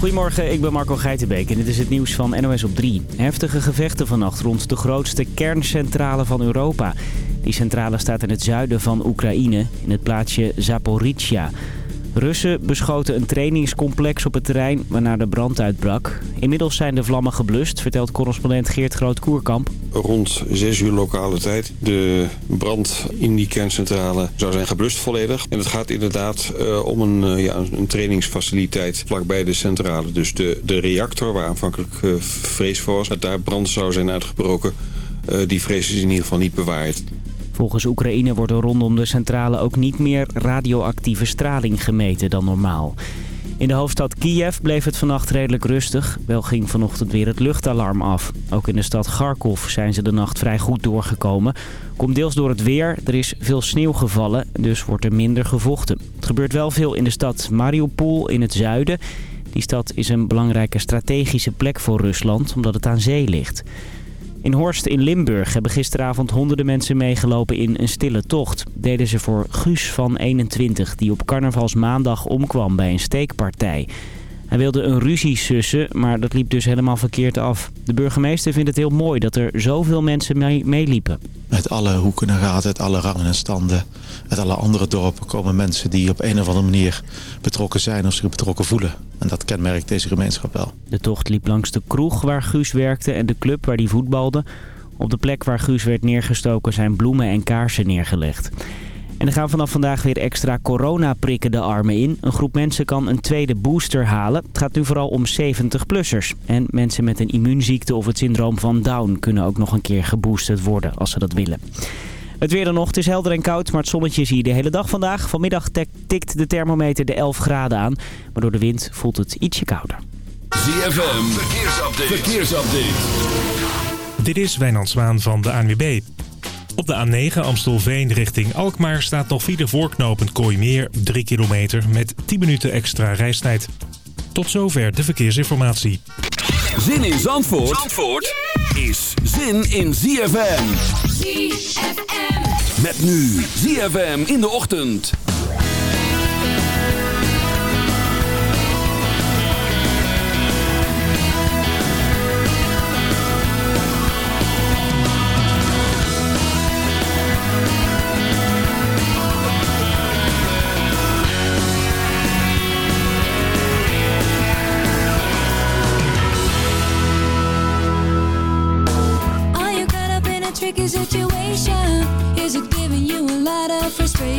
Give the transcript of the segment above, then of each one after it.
Goedemorgen, ik ben Marco Geitenbeek en dit is het nieuws van NOS op 3. Heftige gevechten vannacht rond de grootste kerncentrale van Europa. Die centrale staat in het zuiden van Oekraïne, in het plaatsje Zaporizhia. Russen beschoten een trainingscomplex op het terrein waarna de brand uitbrak. Inmiddels zijn de vlammen geblust, vertelt correspondent Geert Groot-Koerkamp. Rond 6 uur lokale tijd. De brand in die kerncentrale zou zijn geblust volledig. En het gaat inderdaad uh, om een, uh, ja, een trainingsfaciliteit vlakbij de centrale. Dus de, de reactor waar aanvankelijk uh, vrees voor was dat daar brand zou zijn uitgebroken... die vrees is in ieder geval niet bewaard. Volgens Oekraïne wordt er rondom de centrale ook niet meer radioactieve straling gemeten dan normaal. In de hoofdstad Kiev bleef het vannacht redelijk rustig. Wel ging vanochtend weer het luchtalarm af. Ook in de stad Kharkov zijn ze de nacht vrij goed doorgekomen. Komt deels door het weer. Er is veel sneeuw gevallen, dus wordt er minder gevochten. Het gebeurt wel veel in de stad Mariupol in het zuiden. Die stad is een belangrijke strategische plek voor Rusland, omdat het aan zee ligt. In Horst in Limburg hebben gisteravond honderden mensen meegelopen in een stille tocht. Deden ze voor Guus van 21, die op carnavalsmaandag omkwam bij een steekpartij. Hij wilde een ruzie sussen, maar dat liep dus helemaal verkeerd af. De burgemeester vindt het heel mooi dat er zoveel mensen meeliepen. Uit alle hoeken en gaten, uit alle rangen en standen, uit alle andere dorpen komen mensen die op een of andere manier betrokken zijn of zich betrokken voelen. En dat kenmerkt deze gemeenschap wel. De tocht liep langs de kroeg waar Guus werkte en de club waar hij voetbalde. Op de plek waar Guus werd neergestoken zijn bloemen en kaarsen neergelegd. En er gaan vanaf vandaag weer extra coronaprikken de armen in. Een groep mensen kan een tweede booster halen. Het gaat nu vooral om 70-plussers. En mensen met een immuunziekte of het syndroom van Down kunnen ook nog een keer geboosterd worden als ze dat willen. Het weer dan nog, het is helder en koud, maar het zonnetje zie je de hele dag vandaag. Vanmiddag tikt de thermometer de 11 graden aan, maar door de wind voelt het ietsje kouder. ZFM, verkeersupdate. verkeersupdate. Dit is Wijnand Zwaan van de ANWB. Op de A9 Amstelveen richting Alkmaar staat nog file voorknopend Kooimeer 3 kilometer met 10 minuten extra reistijd. Tot zover de verkeersinformatie. Zin in Zandvoort, Zandvoort is zin in ZFM. ZFM. Met nu ZFM in de ochtend.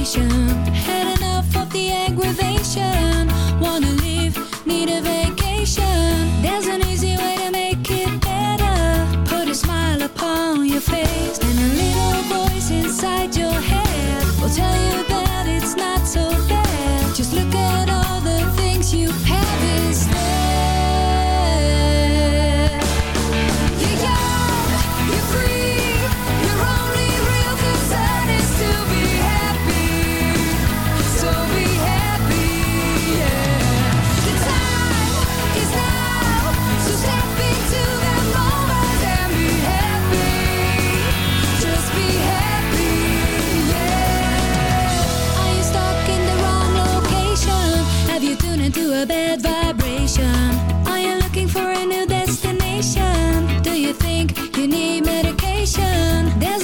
Of frustration? Had enough of the aggravation? Bad vibration? Are you looking for a new destination? Do you think you need medication? There's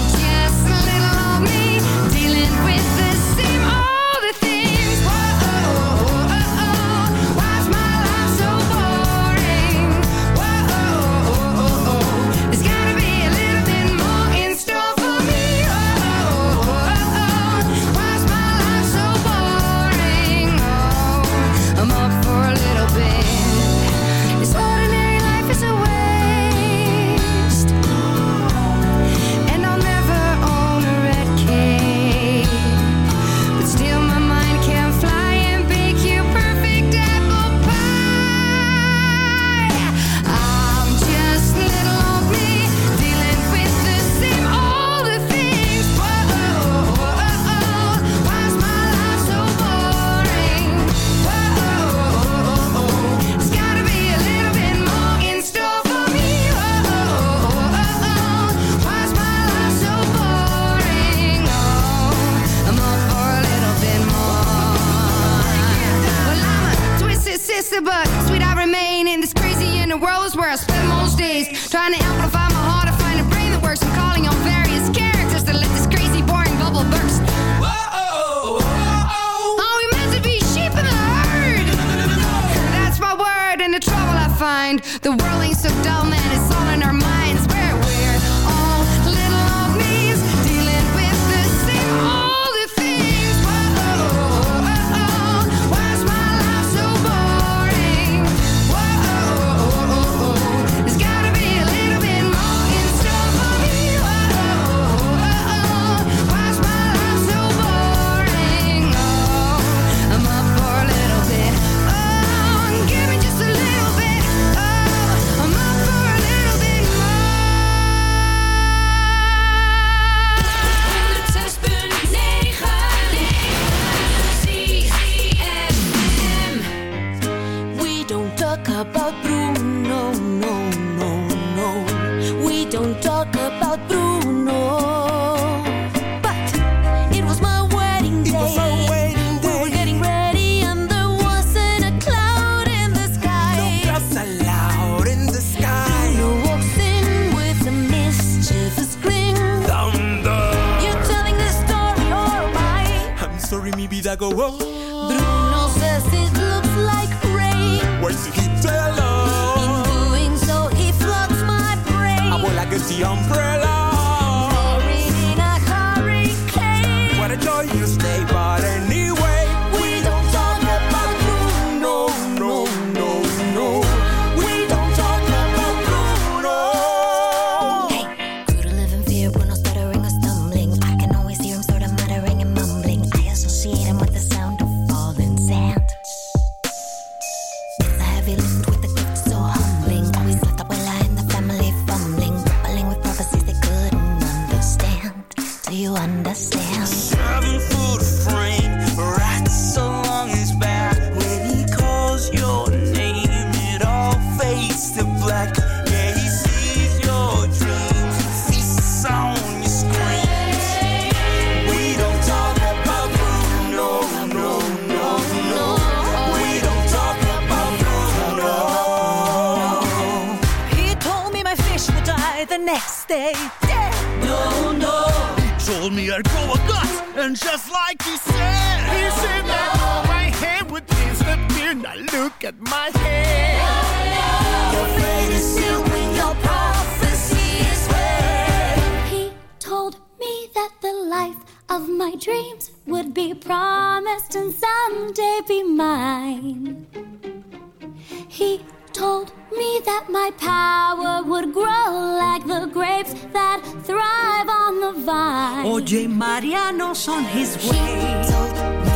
Oye, Mariano's on his way.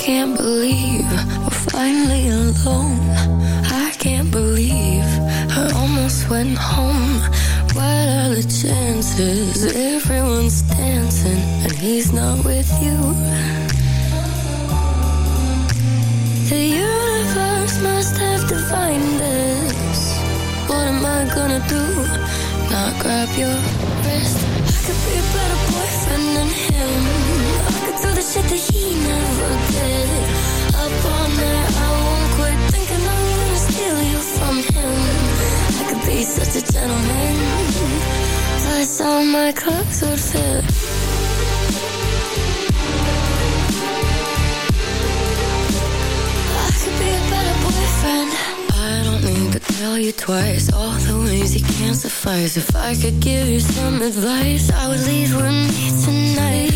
Can't believe we're finally alone. I can't believe I almost went home. What are the chances? Everyone's dancing and he's not with you. The universe must have defined this. What am I gonna do? Not grab your wrist. I could be a better boyfriend than him. I shit that he never did. Up all night, I won't quit thinking I'm steal you from him. I could be such a gentleman. Plus all my clothes would fit. I could be a better boyfriend. I don't need to tell you twice all the ways you can't suffice. If I could give you some advice, I would leave with me tonight.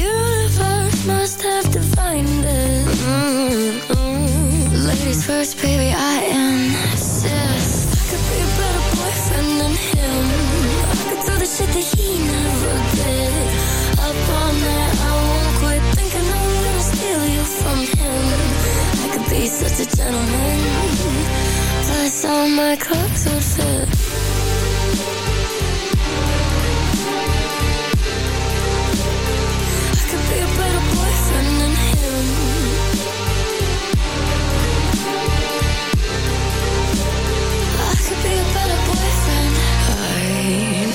Ladies first, baby, I insist. I could be a better boyfriend than him. I could do the shit that he never did. Up all night, I won't quit thinking I'm gonna steal you from him. I could be such a gentleman. Plus all my clothes would fit.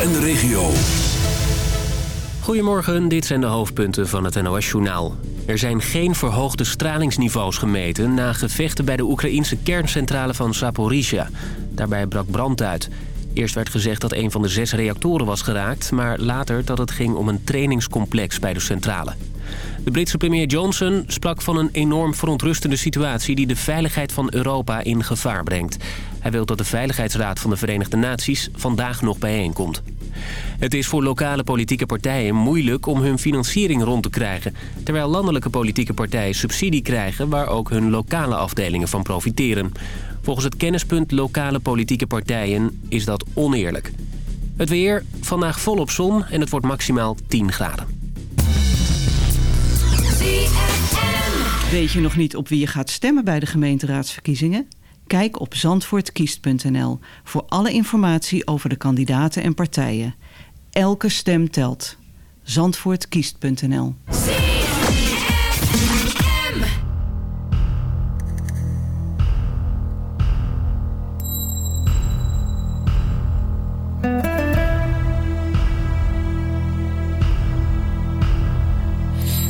En de regio. Goedemorgen, dit zijn de hoofdpunten van het NOS-journaal. Er zijn geen verhoogde stralingsniveaus gemeten... na gevechten bij de Oekraïnse kerncentrale van Zaporizhia. Daarbij brak brand uit. Eerst werd gezegd dat een van de zes reactoren was geraakt... maar later dat het ging om een trainingscomplex bij de centrale. De Britse premier Johnson sprak van een enorm verontrustende situatie... die de veiligheid van Europa in gevaar brengt. Hij wil dat de Veiligheidsraad van de Verenigde Naties vandaag nog bijeenkomt. Het is voor lokale politieke partijen moeilijk om hun financiering rond te krijgen... terwijl landelijke politieke partijen subsidie krijgen... waar ook hun lokale afdelingen van profiteren. Volgens het kennispunt lokale politieke partijen is dat oneerlijk. Het weer, vandaag volop zon en het wordt maximaal 10 graden. Weet je nog niet op wie je gaat stemmen bij de gemeenteraadsverkiezingen? Kijk op zandvoortkiest.nl voor alle informatie over de kandidaten en partijen. Elke stem telt. Zandvoortkiest.nl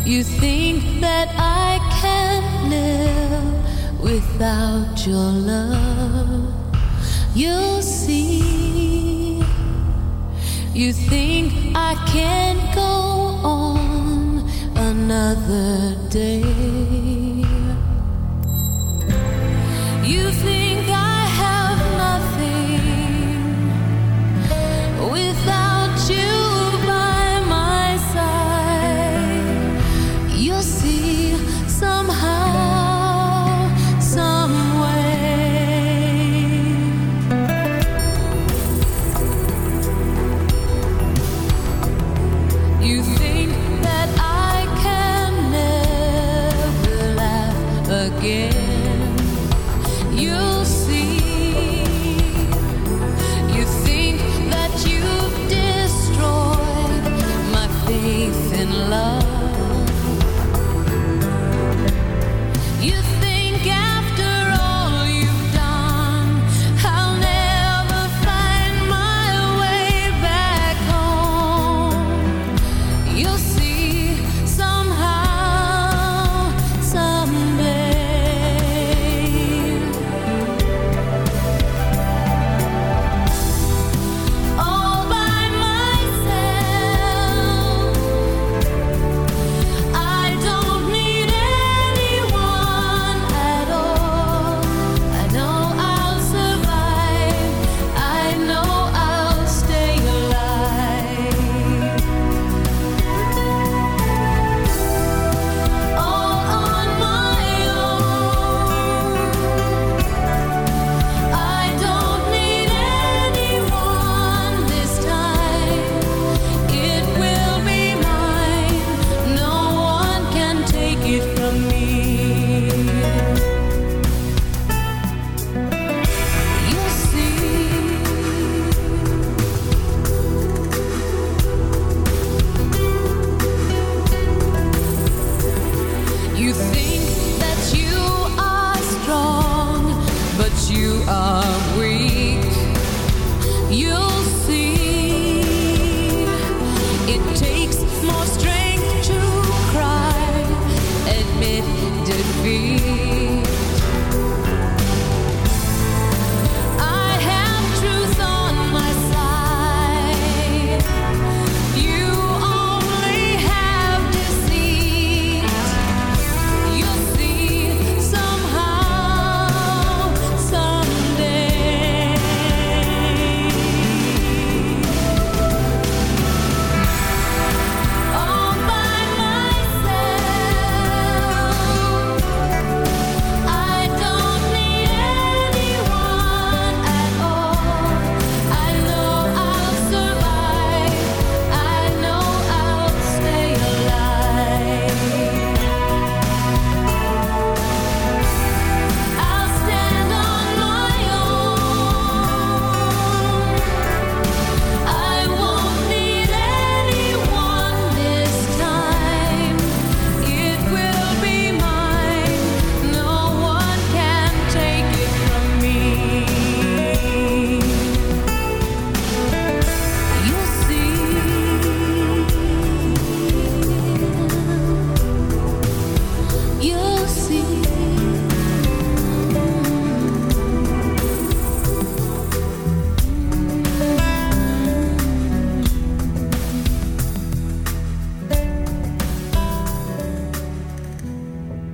You think that I without your love? You'll see. You think I can't go on another day?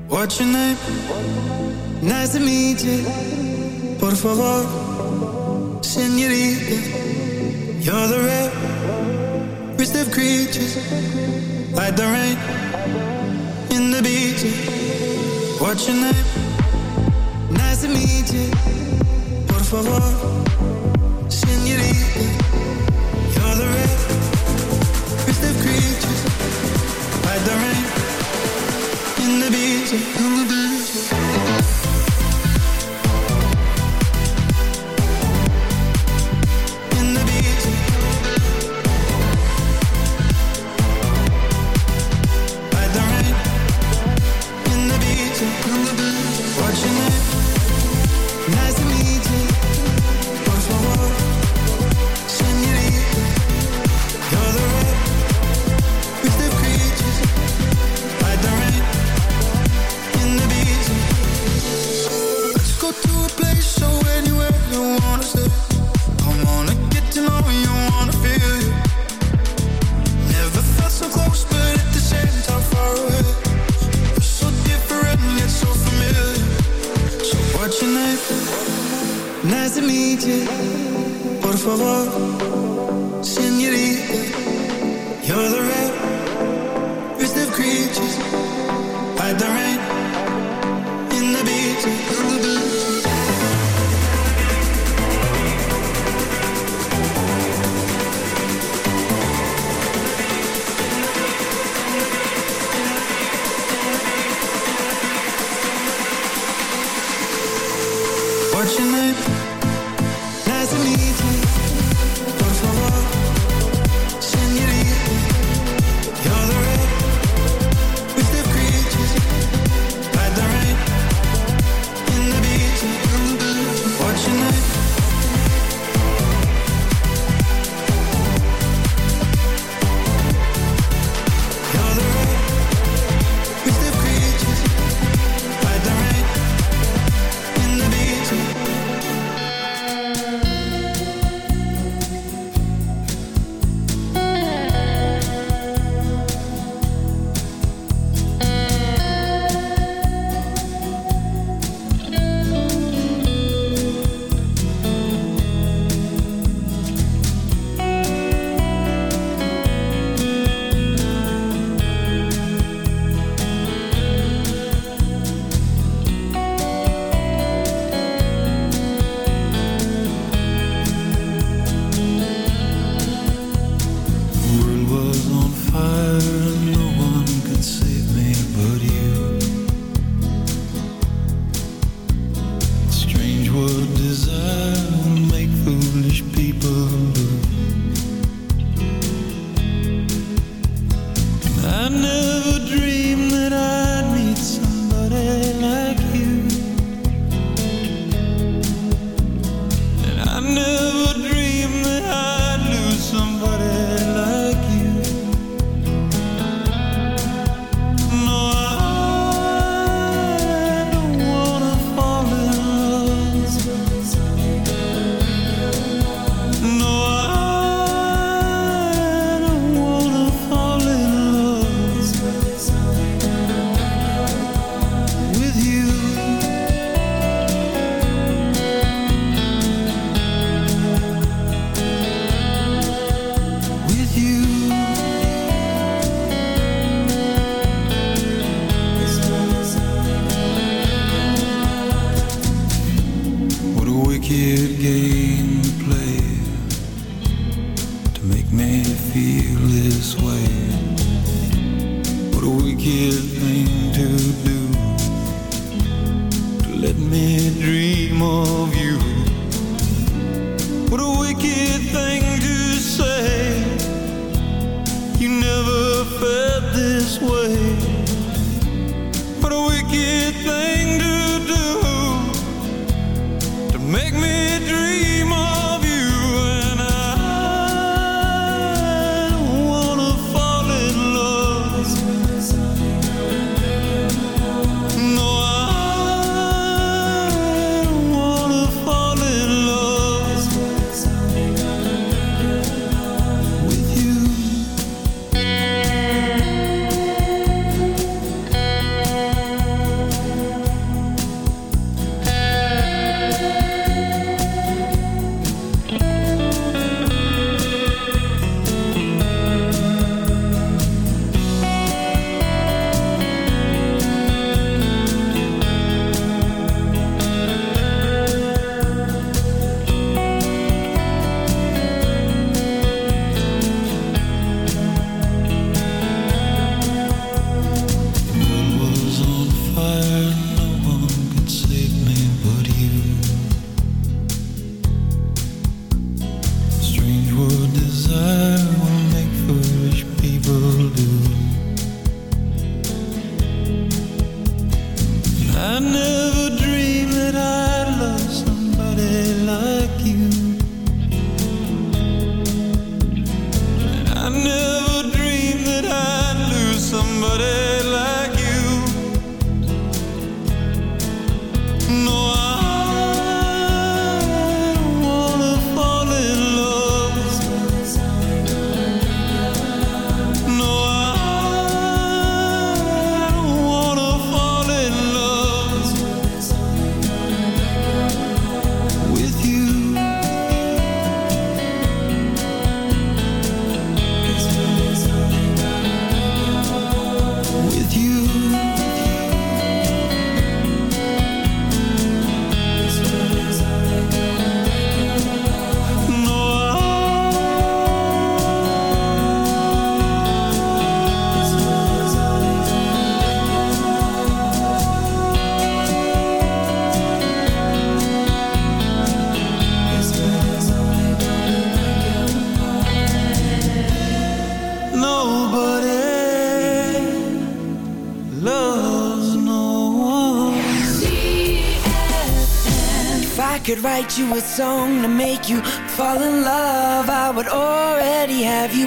What's your name? Nice to meet you. Por favor, senorita. You're the rare, rest of creatures. Like the rain in the beach. What's your name? Nice to meet you. Por favor. music.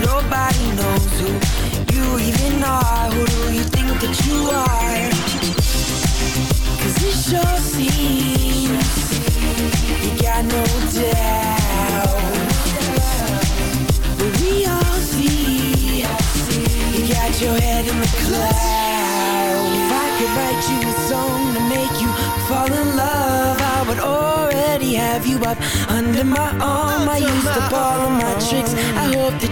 Nobody knows who you even are. Who do you think that you are? Cause it sure seems you got no doubt. But we all see you got your head in the clouds. If I could write you a song to make you fall in love, I would already have you up under my arm. I used up all of my tricks. I hope that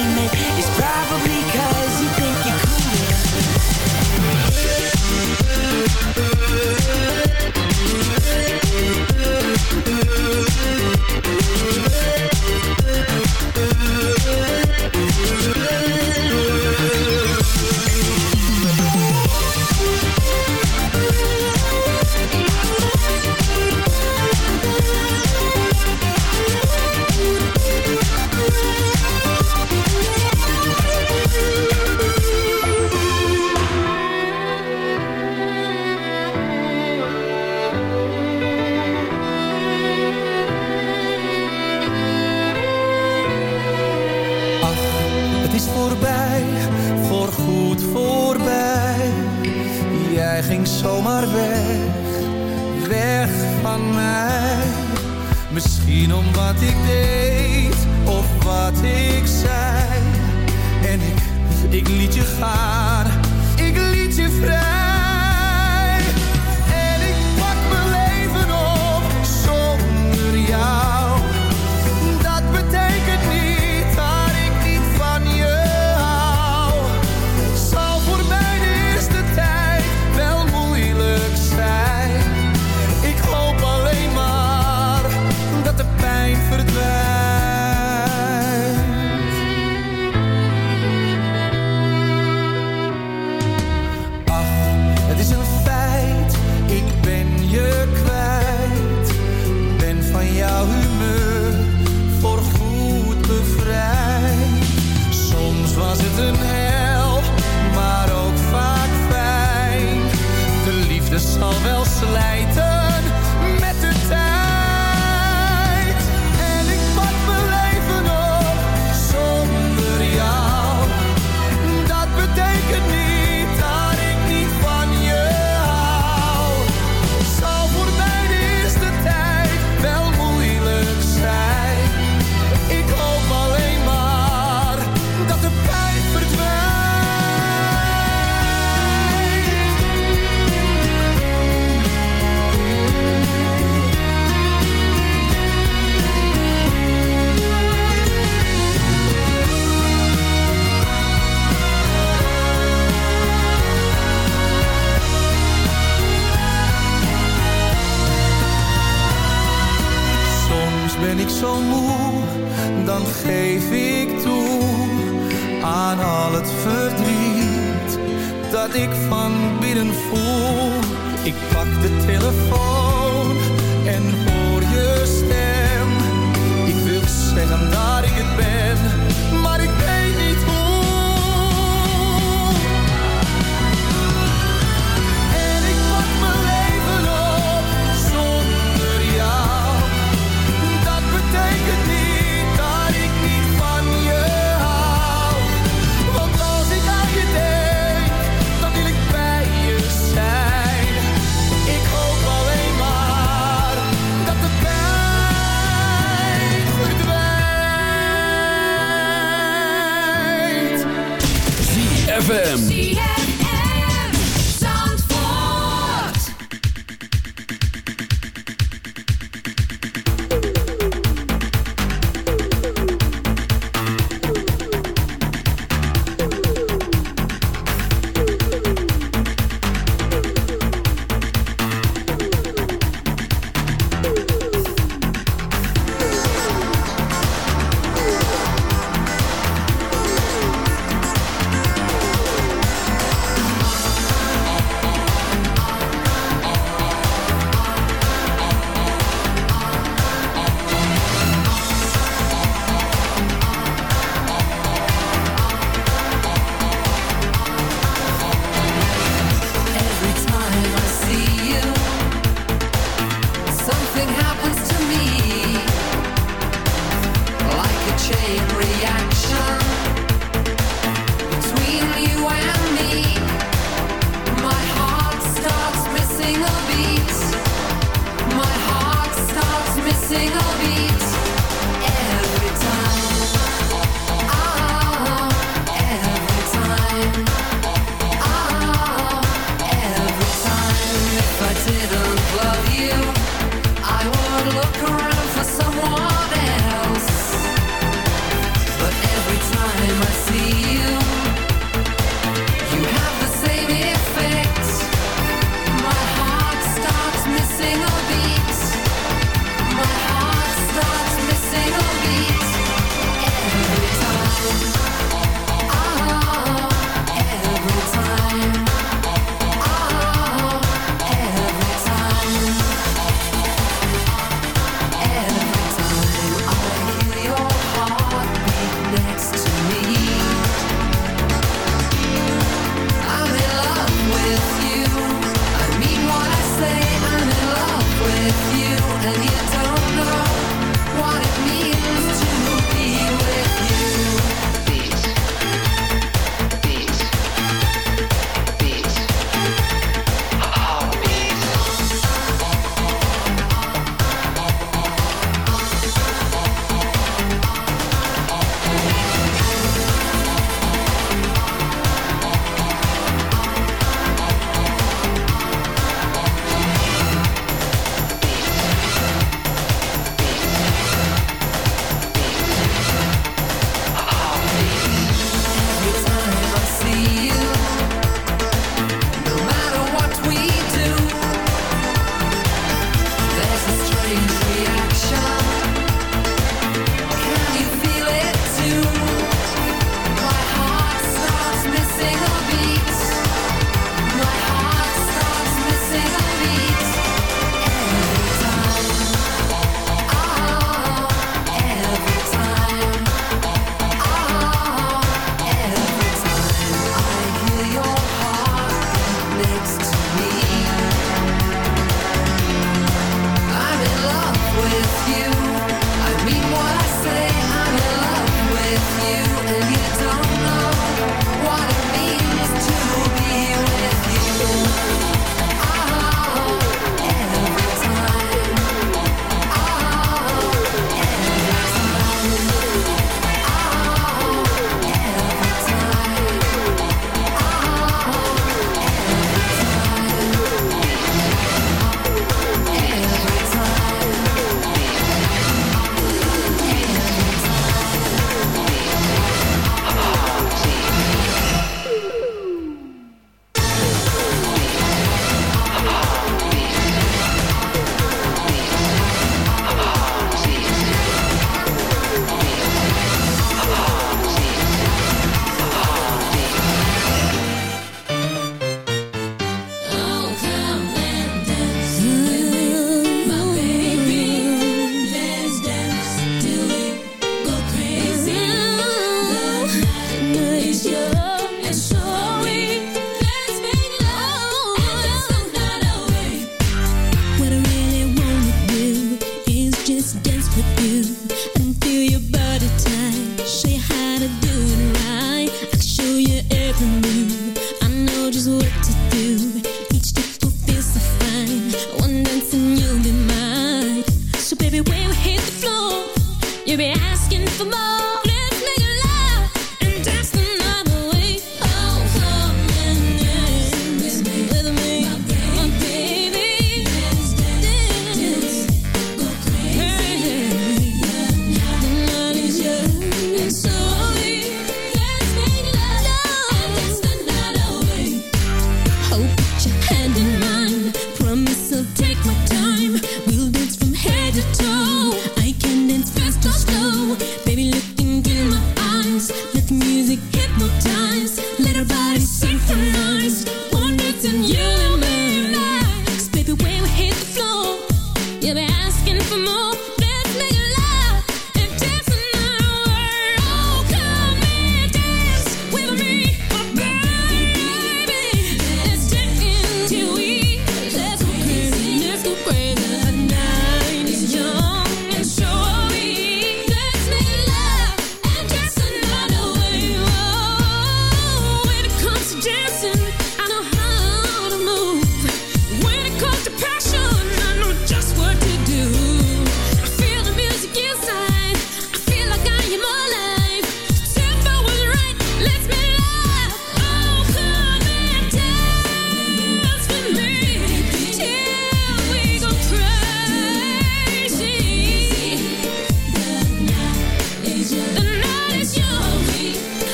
liet